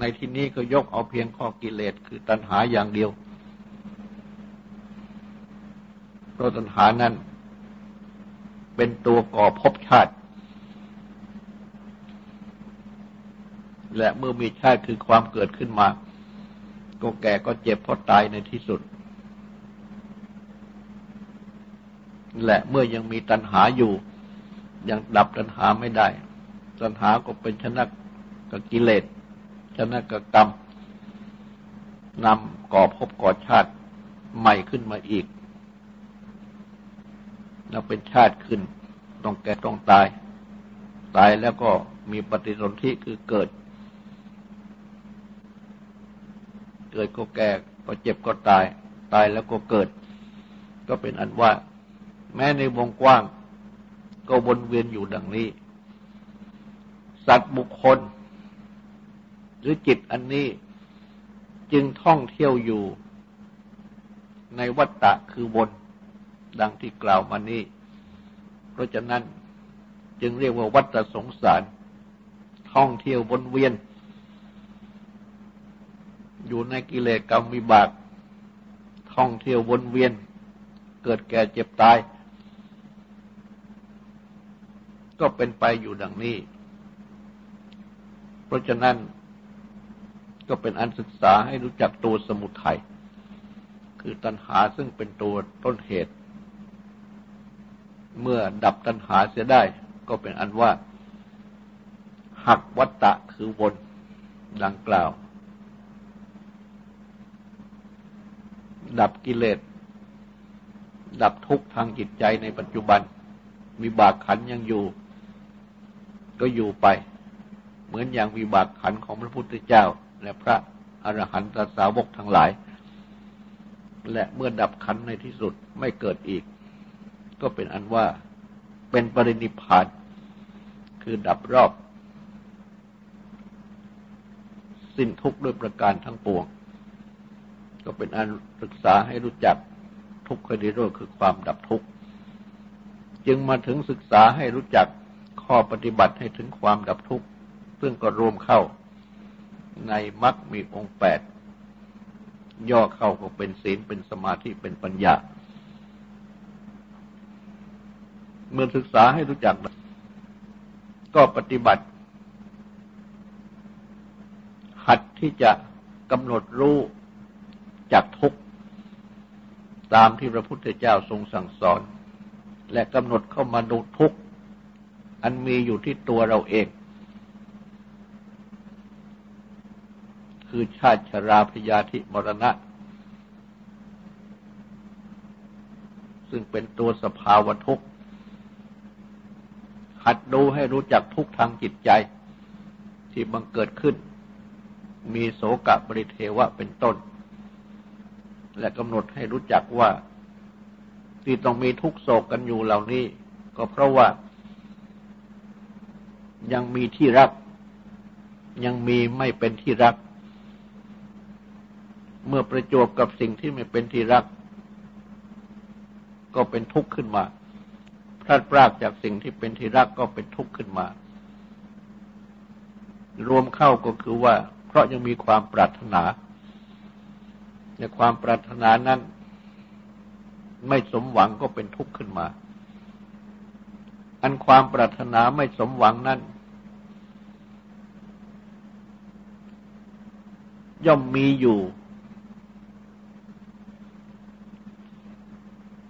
ในที่นี้ก็ยกเอาเพียงข้อกิเลสคือตัณหาอย่างเดียวเพราะตัณหานั้น เป็นตัวก่อภพชาติ และเมื่อมีชาติคือความเกิดขึ้นมา ก็แก่ก็เจ็บพอตายในที่สุด และเมื่อยังมีตัณหาอยู่ ยังดับตัณหาไม่ได้ ตัณหาก็เป็นชนะกับกิเลส นกกรรมนำก่อภพก่อชาติใหม่ขึ้นมาอีก แล้วเป็นชาติขึ้น ต้องแก่ต้องตาย ตายแล้วก็มีปฏิสนธิคือเกิด เกิดก็แก่ก็เจ็บก็ตาย ตายแล้วก็เกิด ก็เป็นอันว่า แม้ในวงกว้าง ก็วนเวียนอยู่ดังนี้ สัตว์บุคคล หรือจิตอันนี้จึงท่องเที่ยวอยู่ในวัฏฏะคือวนดังที่กล่าวมานี้ เพราะฉะนั้นจึงเรียกว่าวัฏสงสาร ท่องเที่ยววนเวียน อยู่ในกิเลสกรรมวิบาก ท่องเที่ยววนเวียน เกิดแก่เจ็บตาย ก็เป็นไปอยู่ดังนี้ เพราะฉะนั้น ก็เป็นอันศึกษาให้รู้จักตัวสมุทัยคือตัณหาซึ่งเป็นตัวต้นเหตุ เมื่อดับตัณหาเสียได้ก็เป็นอันว่า หักวัตตะคือวนดังกล่าว ดับกิเลส ดับทุกข์ทางจิตใจในปัจจุบัน มีบากขันยังอยู่ ก็อยู่ไป เหมือนอย่างวิบากขันของพระพุทธเจ้า และพระอรหันตสาวกทั้งหลาย และเมื่อดับขันในที่สุดไม่เกิดอีก ก็เป็นอันว่าเป็นปรินิพานคือดับรอบ สิ้นทุกข์ด้วยประการทั้งปวง ก็เป็นอันศึกษาให้รู้จักทุกข์คดีโรคือความดับทุกข์จึงมาถึงศึกษาให้รู้จักข้อปฏิบัติให้ถึงความดับทุกข์ซึ่งก็รวมเข้า ในมรรคมีองค์แปดย่อเข้าก็เป็นศีลเป็นสมาธิเป็นปัญญา เมื่อศึกษาให้รู้จัก ก็ปฏิบัติ หัดที่จะกำหนดรู้จากทุกตามที่พระพุทธเจ้าทรงสั่งสอน และกำหนดเข้ามาดูทุกอันมีอยู่ที่ตัวเราเอง คือชาติชราพยาธิมรณะ ซึ่งเป็นตัวสภาวะทุกข์หัดดูให้รู้จักทุกทางจิตใจ ที่บังเกิดขึ้น มีโสกะบริเทวะเป็นต้น และกำหนดให้รู้จักว่า ที่ต้องมีทุกโศกกันอยู่เหล่านี้ ก็เพราะว่า ยังมีที่รัก ยังมีไม่เป็นที่รัก เมื่อประจวบกับสิ่งที่ไม่เป็นที่รัก ก็เป็นทุกข์ขึ้นมา พลัดพรากจากสิ่งที่เป็นที่รักก็เป็นทุกข์ขึ้นมา รวมเข้าก็คือว่า เพราะยังมีความปรารถนา ในความปรารถนานั้น ไม่สมหวังก็เป็นทุกข์ขึ้นมา อันความปรารถนาไม่สมหวังนั้นย่อมมีอยู่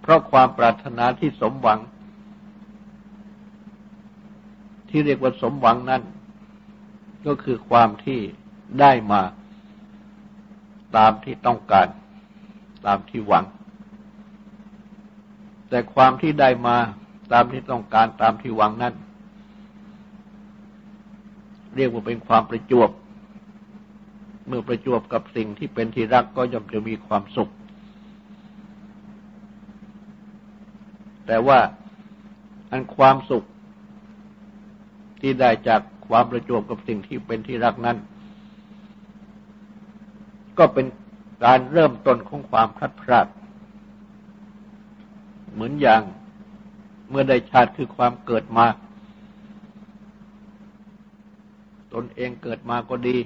เพ ราะความปรารถนาที่สมหวัง ที่เรียกว่าสมหวังนั้น ก็คือความที่ได้มาตามที่ต้องการ ตามที่หวัง แต่ความที่ได้มาตามที่ต้องการตามที่หวังนั้น เรียกว่าเป็นความประจวบ เมื่อประจวบกับสิ่งที่เป็นที่รักก็ย่อมจะมีความสุข แต่ว่าอันความสุขที่ได้จากความประจวบกับสิ่งที่เป็นที่รักนั้น ก็เป็นการเริ่มต้นของความพลัดพรากเหมือนอย่างเมื่อได้ชาติคือความเกิดมา ตนเองเกิดมาก็ดี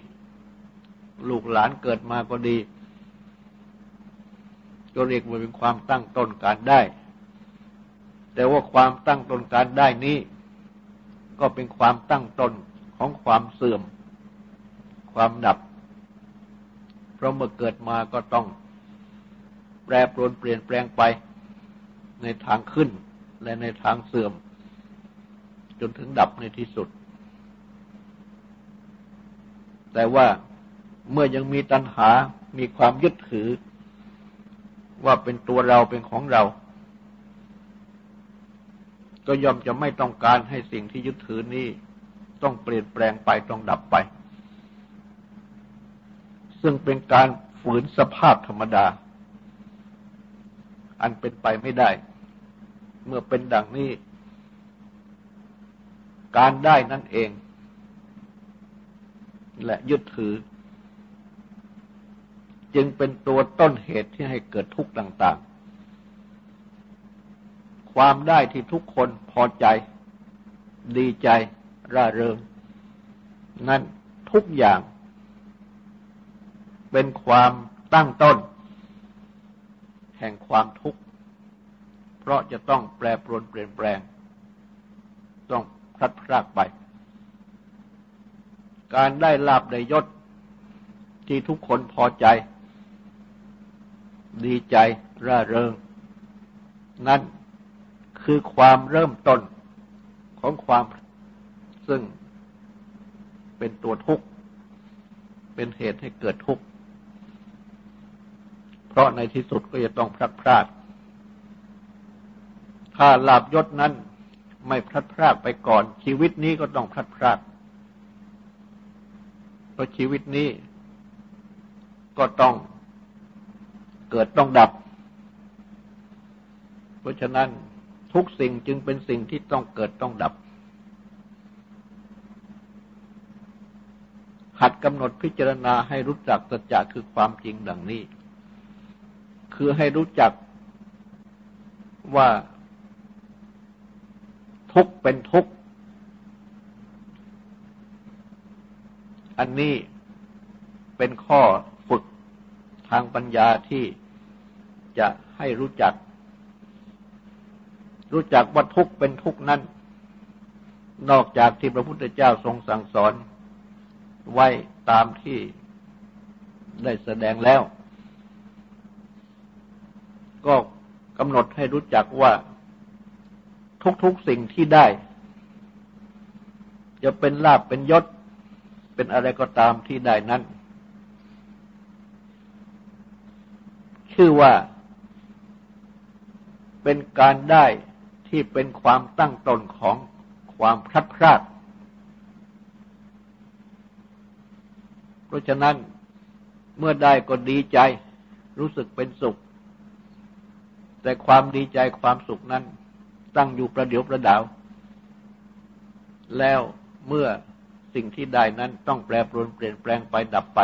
ลูกหลานเกิดมาก็ดีก็เรียกว่าเป็นความตั้งต้นการได้ แต่ว่าความตั้งต้นการได้นี้ ก็เป็นความตั้งต้นของความเสื่อม ความดับ เพราะเมื่อเกิดมาก็ต้องแปรปรวนเปลี่ยนแปลงไปในทางขึ้นและในทางเสื่อม จนถึงดับในที่สุด แต่ว่าเมื่อยังมีตัณหา มีความยึดถือ ว่าเป็นตัวเราเป็นของเรา ก็ย่อมจะไม่ต้องการให้สิ่งที่ยึดถือนี้ต้องเปลี่ยนแปลงไปต้องดับไป ซึ่งเป็นการฝืนสภาพธรรมดา อันเป็นไปไม่ได้ เมื่อเป็นดังนี้ การได้นั่นเอง และยึดถือ จึงเป็นตัวต้นเหตุที่ให้เกิดทุกข์ต่าง ๆ ความได้ที่ทุกคนพอใจ ดีใจ ร่าเริง นั้นทุกอย่าง เป็นความตั้งต้น แห่งความทุกข์ เพราะจะต้องแปรปรวนเปลี่ยนแปลง ต้องพลัดพรากไป การได้ลาบได้ยศที่ทุกคนพอใจ ดีใจ ร่าเริง นั่น คือความเริ่มต้นของความซึ่งเป็นตัวทุกข์ เป็นเหตุให้เกิดทุกข์ เพราะในที่สุดก็จะต้องพลัดพรากถ้าลาบยศนั้นไม่พลัดพรากไปก่อน ชีวิตนี้ก็ต้องพลัดพรากเพราะชีวิตนี้ก็ต้องเกิดต้องดับ เพราะฉะนั้น ทุกสิ่งจึงเป็นสิ่งที่ต้องเกิดต้องดับ หัดกำหนดพิจารณาให้รู้จักสัจจะคือความจริงดังนี้ คือให้รู้จักว่าทุกเป็นทุก อันนี้เป็นข้อฝึกทางปัญญาที่จะให้รู้จัก รู้จักว่าทุกเป็นทุกนั้น นอกจากที่พระพุทธเจ้าทรงสั่งสอน ไว้ตามที่ได้แสดงแล้ว ก็กำหนดให้รู้จักว่าทุกๆสิ่งที่ได้ จะเป็นลาบเป็นยศ เป็นอะไรก็ตามที่ได้นั้น ชื่อว่าเป็นการได้ ที่เป็นความตั้งตนของความพลัดพราก เพราะฉะนั้นเมื่อได้ก็ดีใจรู้สึกเป็นสุข แต่ความดีใจความสุขนั้น ตั้งอยู่ประเดี๋ยวประดาว แล้วเมื่อสิ่งที่ได้นั้นต้องแปรปรวนเปลี่ยนแปลงไปดับไป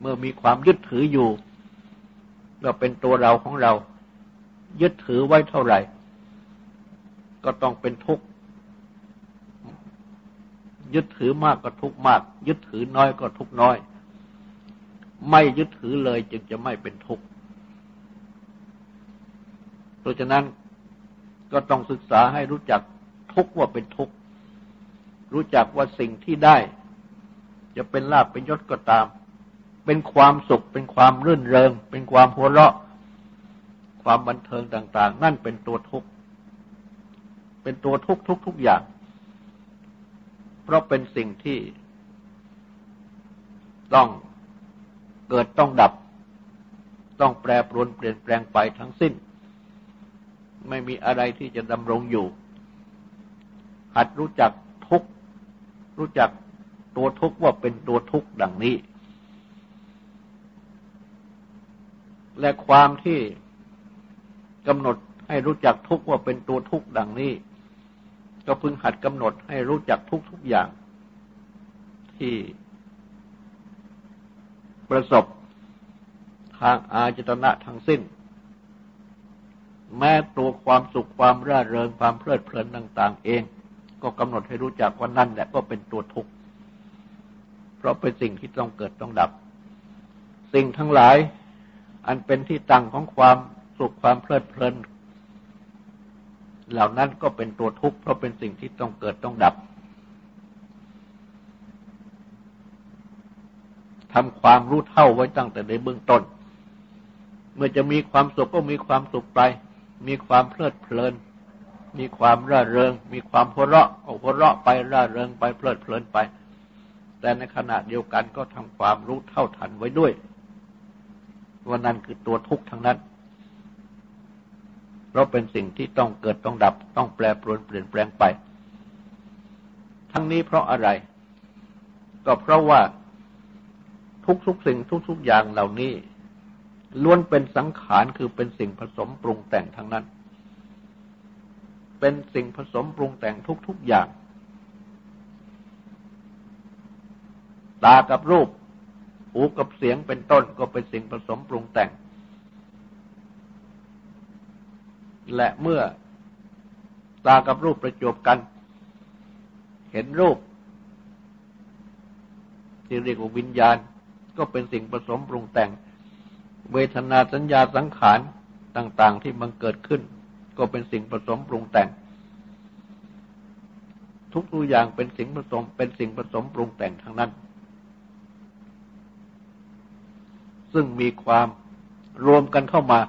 เมื่อมีความยึดถืออยู่ ก็เป็นตัวเราของเรา ยึดถือไว้เท่าไหร่ ก็ต้องเป็นทุกข์ ยึดถือมากก็ทุกข์มาก ยึดถือน้อยก็ทุกข์น้อย ไม่ยึดถือเลยจึงจะไม่เป็นทุกข์เพราะฉะนั้นก็ต้องศึกษาให้รู้จักทุกข์ว่าเป็นทุกข์ รู้จักว่าสิ่งที่ได้ จะเป็นลาภเป็นยศก็ตาม เป็นความสุข เป็นความรื่นเริง เป็นความหัวเราะ ความบันเทิงต่าง ๆ นั่นเป็นตัวทุกข์ เป็นตัวทุกทุกทุกอย่าง เพราะเป็นสิ่งที่ ต้องเกิดต้องดับ ต้องแปรปรวนเปลี่ยนแปลงไปทั้งสิ้น ไม่มีอะไรที่จะดำรงอยู่ หัดรู้จักทุกรู้จักตัวทุกว่าเป็นตัวทุกดังนี้ และความที่กำหนดให้รู้จักทุกว่าเป็นตัวทุกดังนี้ ก็พึงหัดกำหนดให้รู้จักทุกทุกอย่าง ที่ประสบทางอาจตนะทั้งสิ้น แม้ตัวความสุขความร่าเริงความเพลิดเพลินต่าง ๆ เอง ก็กำหนดให้รู้จักว่านั่นแหละก็เป็นตัวทุกข์เพราะเป็นสิ่งที่ต้องเกิดต้องดับ สิ่งทั้งหลายอันเป็นที่ตั้งของความสุขความเพลิดเพลิน เหล่านั้นก็เป็นตัวทุกข์เพราะเป็นสิ่งที่ต้องเกิดต้องดับทำความรู้เท่าไว้ตั้งแต่ในเบื้องต้น เมื่อจะมีความสุขก็มีความสุขไป มีความเพลิดเพลิน มีความร่าเริง มีความหัวเราะหัวเราะไปร่าเริงไปเพลิดเพลินไป แต่ในขณะเดียวกันก็ทำความรู้เท่าทันไว้ด้วยว่านั่นคือตัวทุกข์ทั้งนั้น เพราะเป็นสิ่งที่ต้องเกิดต้องดับ ต้องแปรปรวนเปลี่ยนแปลงไป ทั้งนี้เพราะอะไร ก็เพราะว่าทุกๆสิ่งทุกๆอย่างเหล่านี้ ล้วนเป็นสังขารคือเป็นสิ่งผสมปรุงแต่งทั้งนั้น เป็นสิ่งผสมปรุงแต่งทุกๆอย่าง ตากับรูปหูกับเสียงเป็นต้นก็เป็นสิ่งผสมปรุงแต่ง และเมื่อตากับรูปประจบกัน เห็นรูปที่เรียกว่าวิญญาณ ก็เป็นสิ่งผสมปรุงแต่ง เวทนาสัญญาสังขารต่าง ๆ ที่มันเกิดขึ้น ก็เป็นสิ่งผสมปรุงแต่ง ทุกตัวอย่างเป็นสิ่งผสมเป็นสิ่งผสมปรุงแต่งทั้งนั้น ซึ่งมีความรวมกันเข้ามา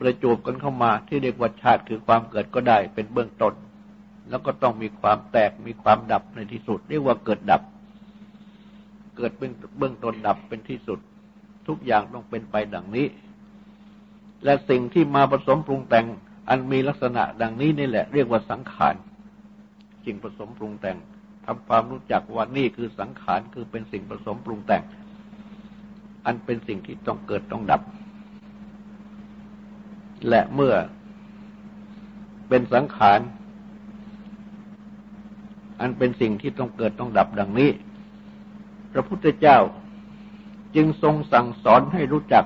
ประจบกันเข้ามาที่เรียกว่าชาติคือความเกิดก็ได้เป็นเบื้องต้น แล้วก็ต้องมีความแตกมีความดับในที่สุด เรียกว่าเกิดดับ เกิดเป็นเบื้องต้นดับเป็นที่สุด ทุกอย่างต้องเป็นไปดังนี้ และสิ่งที่มาผสมปรุงแต่งอันมีลักษณะดังนี้นี่แหละ เรียกว่าสังขารสิ่งผสมปรุงแต่งทำความรู้จักว่านี่คือสังขารคือเป็นสิ่งผสมปรุงแต่ง อันเป็นสิ่งที่ต้องเกิดต้องดับ และเมื่อเป็นสังขาร อันเป็นสิ่งที่ต้องเกิดต้องดับดังนี้ พระพุทธเจ้าจึงทรงสั่งสอนให้รู้จัก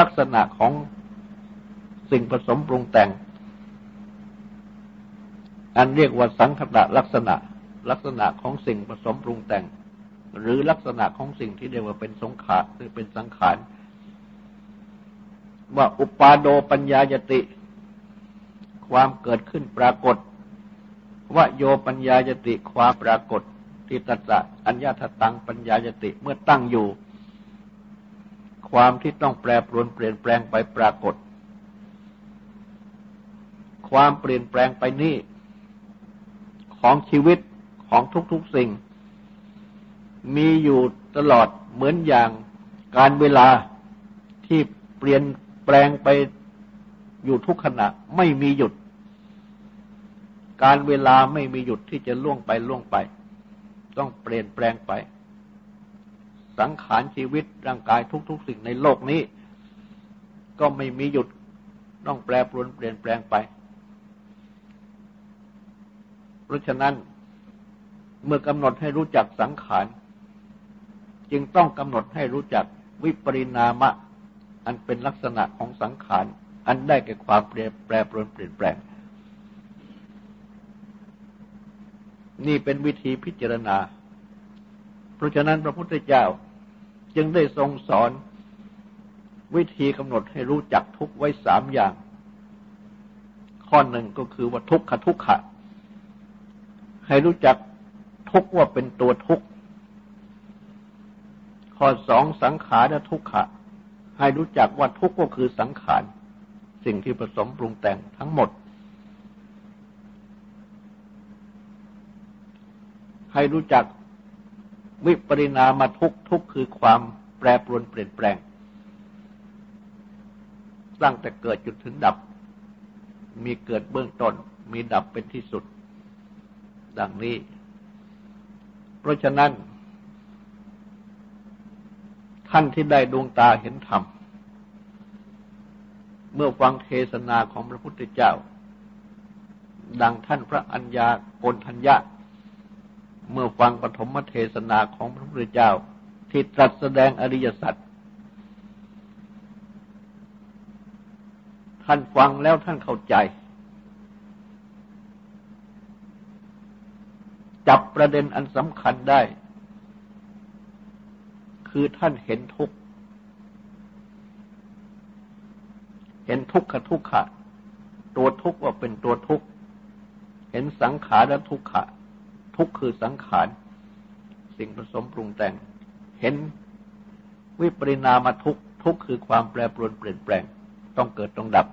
ลักษณะของสิ่งผสมปรุงแต่ง อันเรียกว่าสังคตะลักษณะ ลักษณะของสิ่งผสมปรุงแต่ง หรือลักษณะของสิ่งที่เรียกว่าเป็นสงขารหรือเป็นสังขาร ว่าอุปาโดปัญญายติ ความเกิดขึ้นปรากฏว่าโยปัญญายติความปรากฏทิตัสะอัญญาทตังปัญญายติเมื่อตั้งอยู่ ความที่ต้องแปรปรวนเปลี่ยนแปลงไปปรากฏ ความเปลี่ยนแปลงไปนี้ของชีวิตของทุกๆสิ่ง มีอยู่ตลอดเหมือนอย่างการเวลาที่เปลี่ยน แปลงไปอยู่ทุกขณะไม่มีหยุด การเวลาไม่มีหยุดที่จะล่วงไปล่วงไป ต้องเปลี่ยนแปลงไป สังขารชีวิตร่างกายทุก ๆ สิ่งในโลกนี้ ก็ไม่มีหยุดต้องแปรปรวนเปลี่ยนแปลงไป เพราะฉะนั้นเมื่อกำหนดให้รู้จักสังขาร จึงต้องกำหนดให้รู้จักวิปริณามะ อันเป็นลักษณะของสังขาร อันได้แก่ความแปรปรวนเปลี่ยนแปลง นี่เป็นวิธีพิจารณา เพราะฉะนั้นพระพุทธเจ้าจึงได้ทรงสอนวิธีกำหนดให้รู้จักทุกไว้สามอย่าง ข้อหนึ่งก็คือว่าทุกขทุกขะ ให้รู้จักทุกว่าเป็นตัวทุกข์ข้อสองสังขารทุกขะ ให้รู้จักว่าทุกข์ก็คือสังขาร สิ่งที่ผสมปรุงแต่งทั้งหมด ให้รู้จักวิปริณามาทุกทุกคือความแปรปรวนเปลี่ยนแปลง ตั้งแต่เกิดจุดถึงดับ มีเกิดเบื้องต้น มีดับเป็นที่สุด ดังนี้ เพราะฉะนั้น ท่านที่ได้ดวงตาเห็นธรรม เมื่อฟังเทศนาของพระพุทธเจ้า ดังท่านพระอัญญาโกนทัญญาเมื่อฟังปฐมเทศนาของพระพุทธเจ้า ที่ตรัสแสดงอริยสัจท่านฟังแล้วท่านเข้าใจ จับประเด็นอันสำคัญได้ คือท่านเห็นทุกข์ เห็นทุกข์กับทุกขะ ตัวทุกข์ว่าเป็นตัวทุกข์ เห็นสังขารและทุกขะ ทุกข์คือสังขาร สิ่งผสมปรุงแต่ง เห็นวิปริณามทุกข์ ทุกข์คือความแปรปรวนเปลี่ยนแปลง ต้องเกิดต้องดับ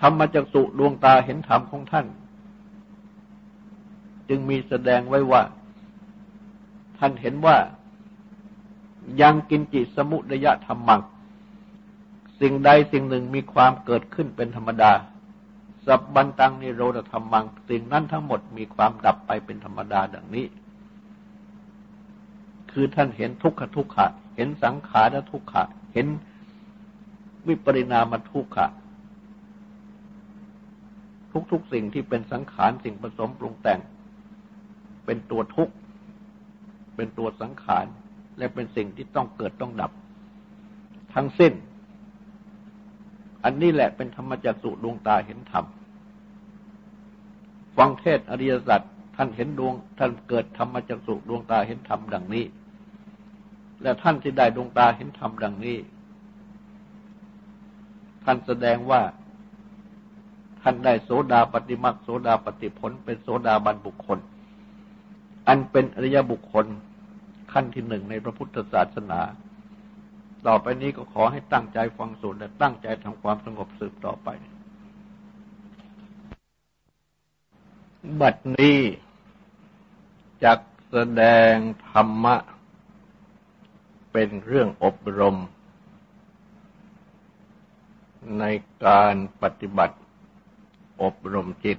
ธรรมจักสุดวงตาเห็นธรรมของท่าน จึงมีแสดงไว้ว่า ท่านเห็นว่ายังกินจิตสมุทยธรรมัง สิ่งใดสิ่งหนึ่งมีความเกิดขึ้นเป็นธรรมดา สับบันตังนิโรธธรรมัง สิ่งนั้นทั้งหมดมีความดับไปเป็นธรรมดาดังนี้ คือท่านเห็นทุกขทุกขะ เห็นสังขารทุกขะ เห็นวิปริณามทุกขะ ทุกๆสิ่งที่เป็นสังขารสิ่งผสมปรุงแต่ง เป็นตัวทุกข์ เป็นตัวสังขาร และเป็นสิ่งที่ต้องเกิดต้องดับ ทั้งสิ้น อันนี้แหละเป็นธรรมจักสุดวงตาเห็นธรรม ฟังเทศอริยสัจท่านเห็นดวง ท่านเกิดธรรมจักสุดวงตาเห็นธรรมดังนี้ และท่านที่ได้ดวงตาเห็นธรรมดังนี้ ท่านแสดงว่าท่านได้โสดาปฏิมักโสดาปฏิผลเป็นโสดาบันบุคคล อันเป็นอริยบุคคลขั้นที่หนึ่งในพระพุทธศาสนา ต่อไปนี้ก็ขอให้ตั้งใจฟังสูตรและตั้งใจทำความสงบสืบต่อไป บัดนี้จักแสดงธรรมะ เป็นเรื่องอบรม ในการปฏิบัติอบรมจิต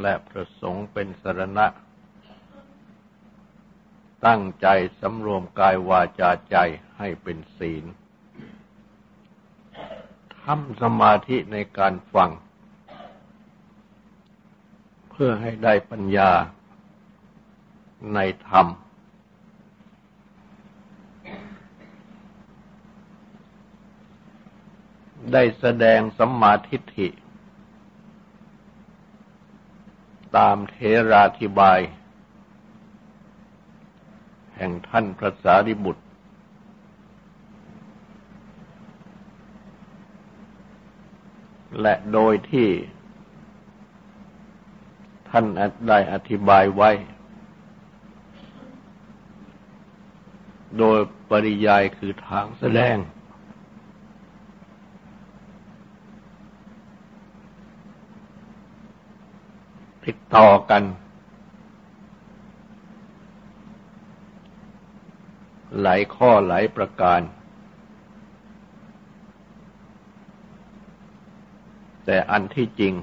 และพระสงฆ์เป็นสรณะ ตั้งใจสำรวมกายวาจาใจให้เป็นศีลทำสมาธิในการฟัง เพื่อให้ได้ปัญญาในธรรม ได้แสดงสัมมาทิฏฐิ ตามเทราธิบาย แห่งท่านพระสารีบุตร และโดยที่ท่านได้อธิบายไว้ โดยปริยายคือทางแสดง ติดต่อกัน หลายข้อหลายประการ แต่อันที่จริง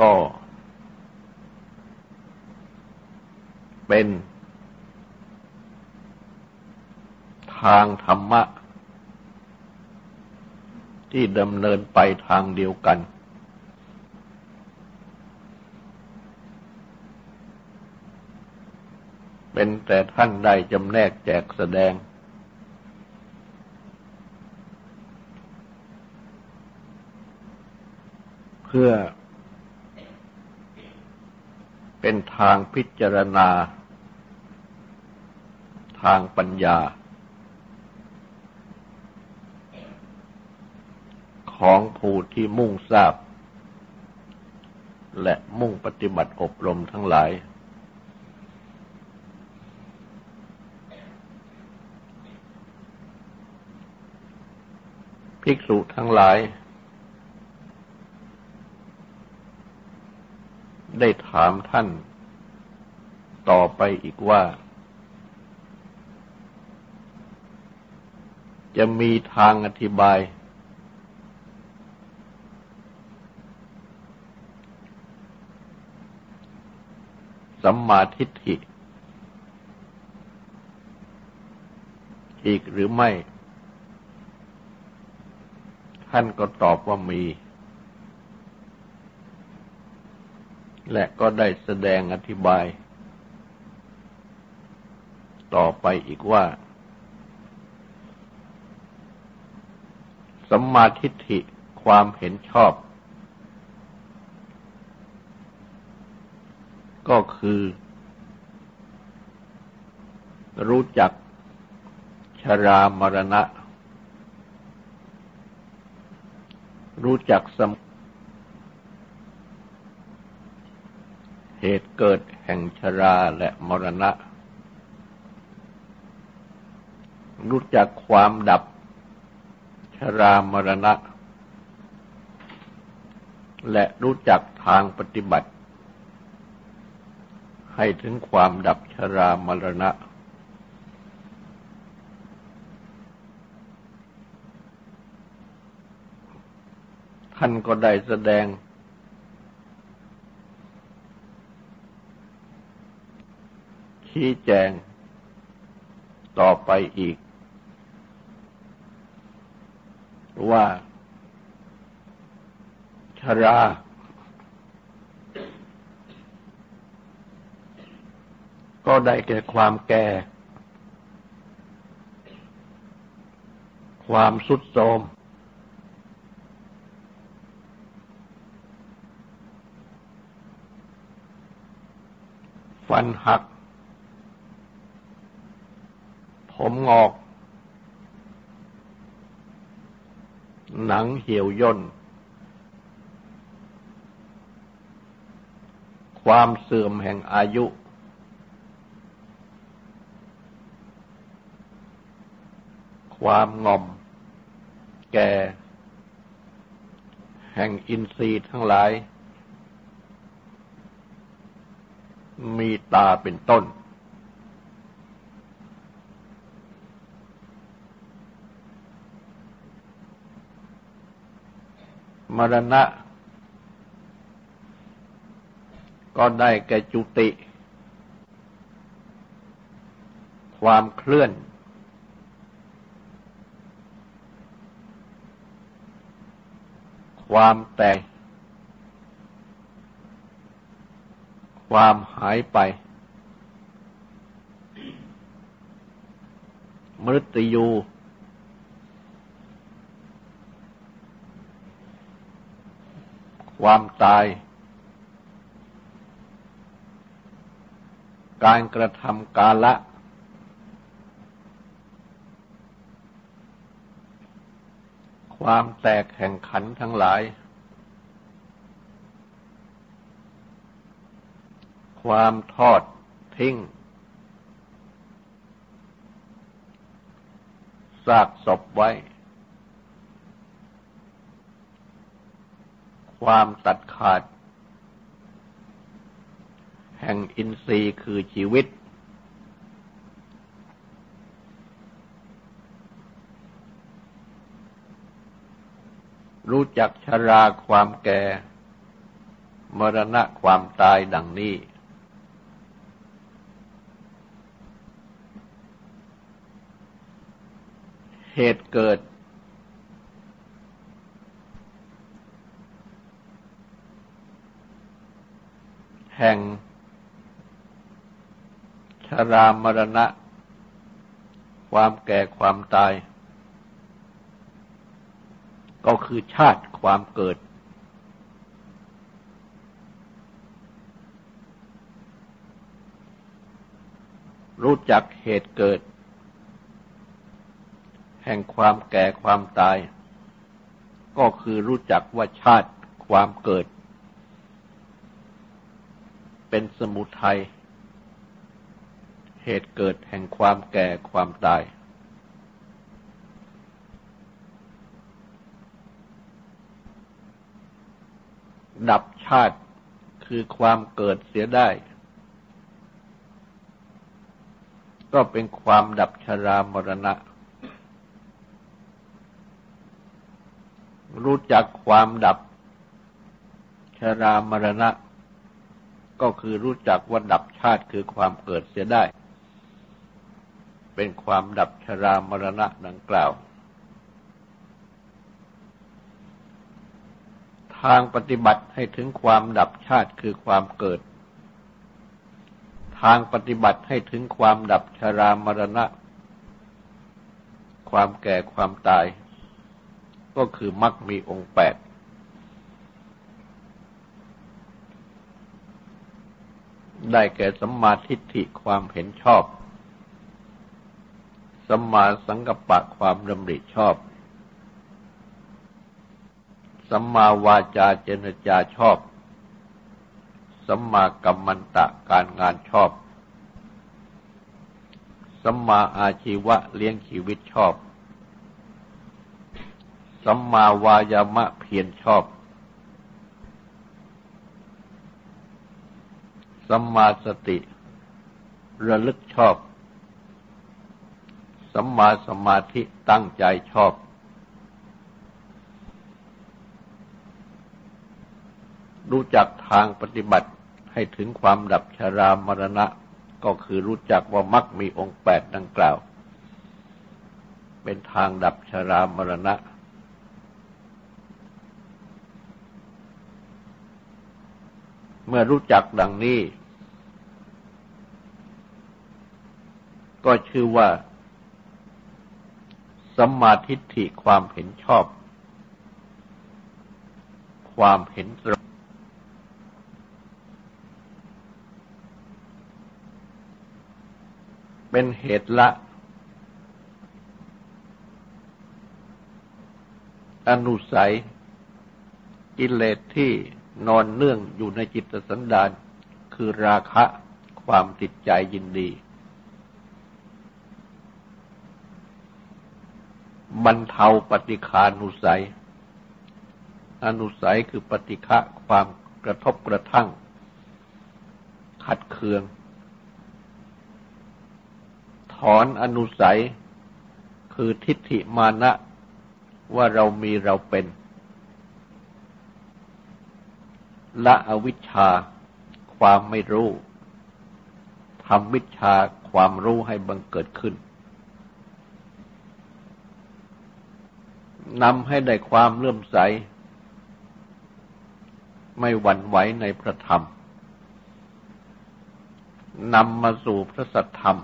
ก็ เป็นทางธรรมะ ที่ดำเนินไปทางเดียวกัน เป็นแต่ท่านได้จำแนกแจกแสดง เพื่อ เป็นทางพิจารณา ทางปัญญา ของผู้ที่มุ่งทราบ และมุ่งปฏิบัติอบรมทั้งหลาย ภิกษุทั้งหลาย ได้ถามท่านต่อไปอีกว่า จะมีทางอธิบาย สัมมาทิฏฐิ อีกหรือไม่ ท่านก็ตอบว่ามี และก็ได้แสดงอธิบาย ต่อไปอีกว่าสัมมาทิฏฐิความเห็นชอบ ก็คือ รู้จักชรามรณะ รู้จักสมเหตุเกิดแห่งชราและมรณะ รู้จักความดับชรามรณะ และรู้จักทางปฏิบัติ ให้ถึงความดับชรามรณะ ท่านก็ได้แสดง ชี้แจง ต่อไปอีก ว่าชรา ก็ได้แก่ความแก่ ความสุดโทม ฟันหัก ผมงอก หนังเหี่ยวย่น ความเสื่อมแห่งอายุ ความงอม แก่ แห่งอินทรีย์ทั้งหลาย มีตาเป็นต้น มรณะ ก็ได้แก่จุติ ความเคลื่อน ความแตก ความหายไป มฤตยู ความตาย การกระทำกาละ ความแตกแห่งขันทั้งหลาย ความทอดทิ้งซากศพไว้ ความตัดขาด แห่งอินทรีย์คือชีวิต รู้จักชราความแก่ มรณะความตายดังนี้ เหตุเกิด แห่ง ชรามรณะ ความแก่ความตาย ก็คือชาติความเกิดรู้จักเหตุเกิด แห่งความแก่ความตาย ก็คือรู้จักว่าชาติความเกิด เป็นสมุทัยเหตุเกิดแห่งความแก่ความตาย ดับชาติคือความเกิดเสียได้ ก็เป็นความดับชรามรณะ รู้จักความดับชรามรณะ ก็คือรู้จักว่าดับชาติคือความเกิดเสียได้ เป็นความดับชรามรณะดังกล่าว ทางปฏิบัติให้ถึงความดับชาติคือความเกิด ทางปฏิบัติให้ถึงความดับชรามรณะ ความแก่ความตาย ก็คือมรรคมีองค์แปด ได้แก่สัมมาทิฏฐิความเห็นชอบ สัมมาสังกัปปะความดำริชอบ สัมมาวาจาเจนจาชอบ สัมมากัมมันตะการงานชอบ สัมมาอาชีวะเลี้ยงชีวิตชอบ สัมมาวายามะเพียรชอบ สัมมาสติระลึกชอบ สัมมาสมาธิตั้งใจชอบ รู้จักทางปฏิบัติให้ถึงความดับชรามรณะ ก็คือรู้จักว่ามักมีองค์แปดดังกล่าว เป็นทางดับชรามรณะ มื่อรู้จักดังนี้ ก็ชื่อว่า สัมมาทิฏฐิความเห็นชอบ ความเห็นตรงเป็นเหตุละ อนุสัยกิเลสที่ นอนเนื่องอยู่ในจิตสันดานคือราคะความติดใจยินดี บรรเทาปฏิคานุสัย อนุสัยคือปฏิฆะความกระทบกระทั่ง ขัดเคือง ถอนอนุสัยคือทิฏฐิมานะว่าเรามีเราเป็น ละอวิชชา ความไม่รู้ทำวิชาความรู้ให้บังเกิดขึ้นนำให้ได้ความเลื่อมใส ไม่หวั่นไหวในพระธรรมนำมาสู่พระสัทธรรม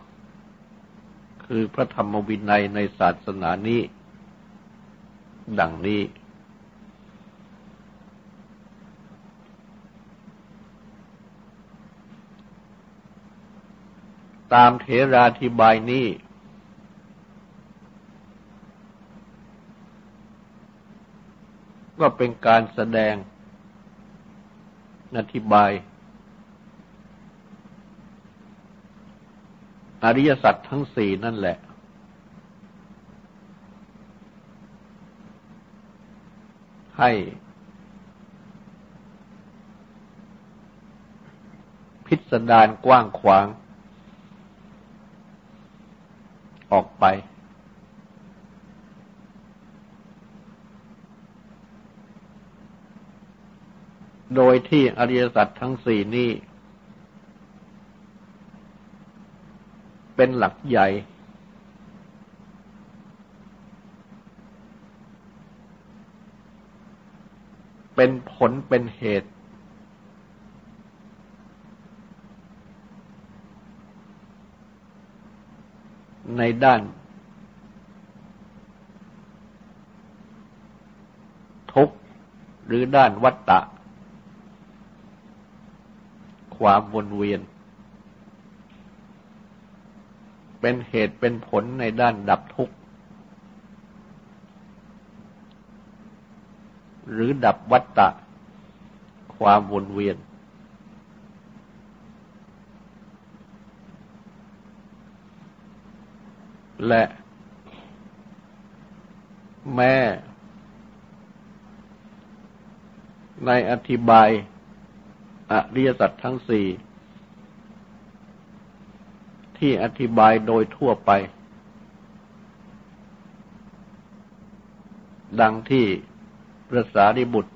คือพระธรรมวินัยในศาสนานี้ ดังนี้ ตามเถราธิบายนี้ ก็เป็นการแสดงอธิบาย อริยสัจทั้งสี่นั่นแหละ ให้พิสดารกว้างขวาง ออกไป โดยที่อริยสัจทั้งสี่นี้ เป็นหลักใหญ่ เป็นผลเป็นเหตุ ในด้าน ทุกข์หรือด้านวัตตะ ความวนเวียน เป็นเหตุเป็นผลในด้านดับทุกข์ หรือดับวัตตะ ความวนเวียน และ แม่ ในอธิบายอริยสัจทั้งสี่ที่อธิบายโดยทั่วไป ดังที่พระสารีบุตร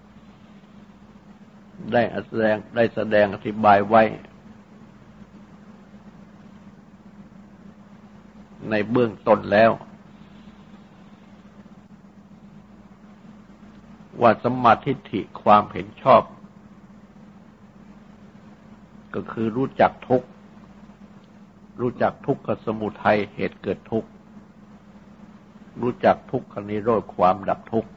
ได้แสดงได้แสดงอธิบายไว้ ในเบื้องต้นแล้ว ว่าสมาทิฏฐิความเห็นชอบ ก็คือรู้จักทุกรู้จักทุกขสมุทัยเหตุเกิดทุกข์รู้จักทุกขนิโรธความดับทุกข์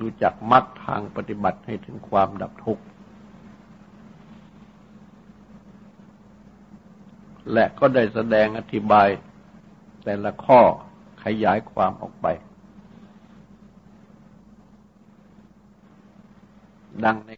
รู้จักมรรคทางปฏิบัติให้ถึงความดับทุกข์ และก็ได้แสดงอธิบายแต่ละข้อขยายความออกไป ดังใน